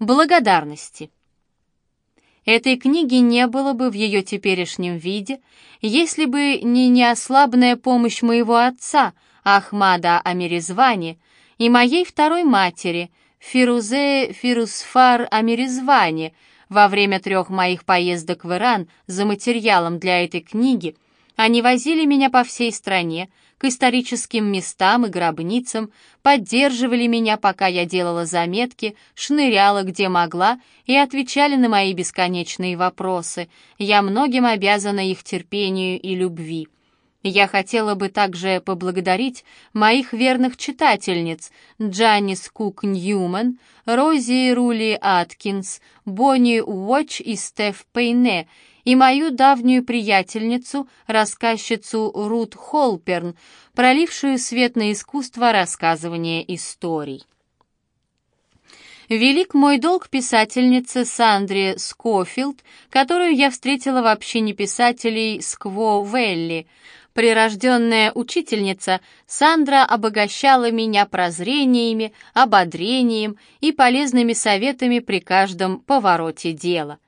Благодарности. Этой книги не было бы в ее теперешнем виде, если бы не неослабная помощь моего отца, Ахмада Амиризвани, и моей второй матери, Фирузе Фирусфар Амиризвани, во время трех моих поездок в Иран за материалом для этой книги – они возили меня по всей стране, к историческим местам и гробницам, поддерживали меня, пока я делала заметки, шныряла где могла и отвечали на мои бесконечные вопросы. Я многим обязана их терпению и любви. Я хотела бы также поблагодарить моих верных читательниц Джанис Кук Ньюман, Рози Рули Аткинс, Бонни Уотч и Стеф Пейне — и мою давнюю приятельницу, рассказчицу Рут Холперн, пролившую свет на искусство рассказывания историй. Велик мой долг писательнице Сандре Скофилд, которую я встретила в общине писателей Скво-Велли. Прирожденная учительница, Сандра обогащала меня прозрениями, ободрением и полезными советами при каждом повороте дела.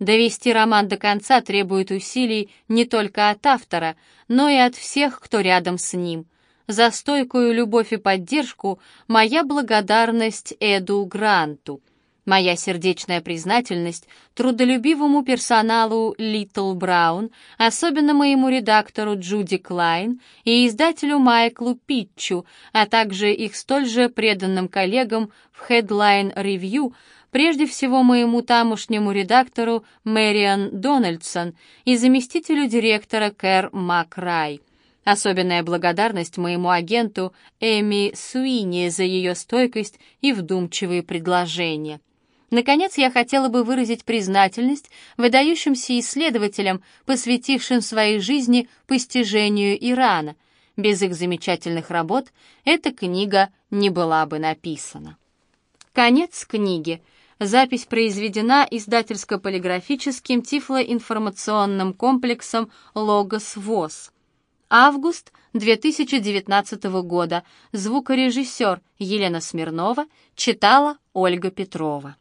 Довести роман до конца требует усилий не только от автора, но и от всех, кто рядом с ним. За стойкую любовь и поддержку моя благодарность Эду Гранту. Моя сердечная признательность трудолюбивому персоналу Литл Браун, особенно моему редактору Джуди Клайн и издателю Майклу Питчу, а также их столь же преданным коллегам в Headline Review, прежде всего моему тамошнему редактору Мэриан Дональдсон и заместителю директора Кэр Макрай. Особенная благодарность моему агенту Эми Суини за ее стойкость и вдумчивые предложения. Наконец, я хотела бы выразить признательность выдающимся исследователям, посвятившим своей жизни постижению Ирана. Без их замечательных работ эта книга не была бы написана. Конец книги. Запись произведена издательско-полиграфическим тифлоинформационным комплексом «Логос ВОЗ». Август 2019 года. Звукорежиссер Елена Смирнова читала Ольга Петрова.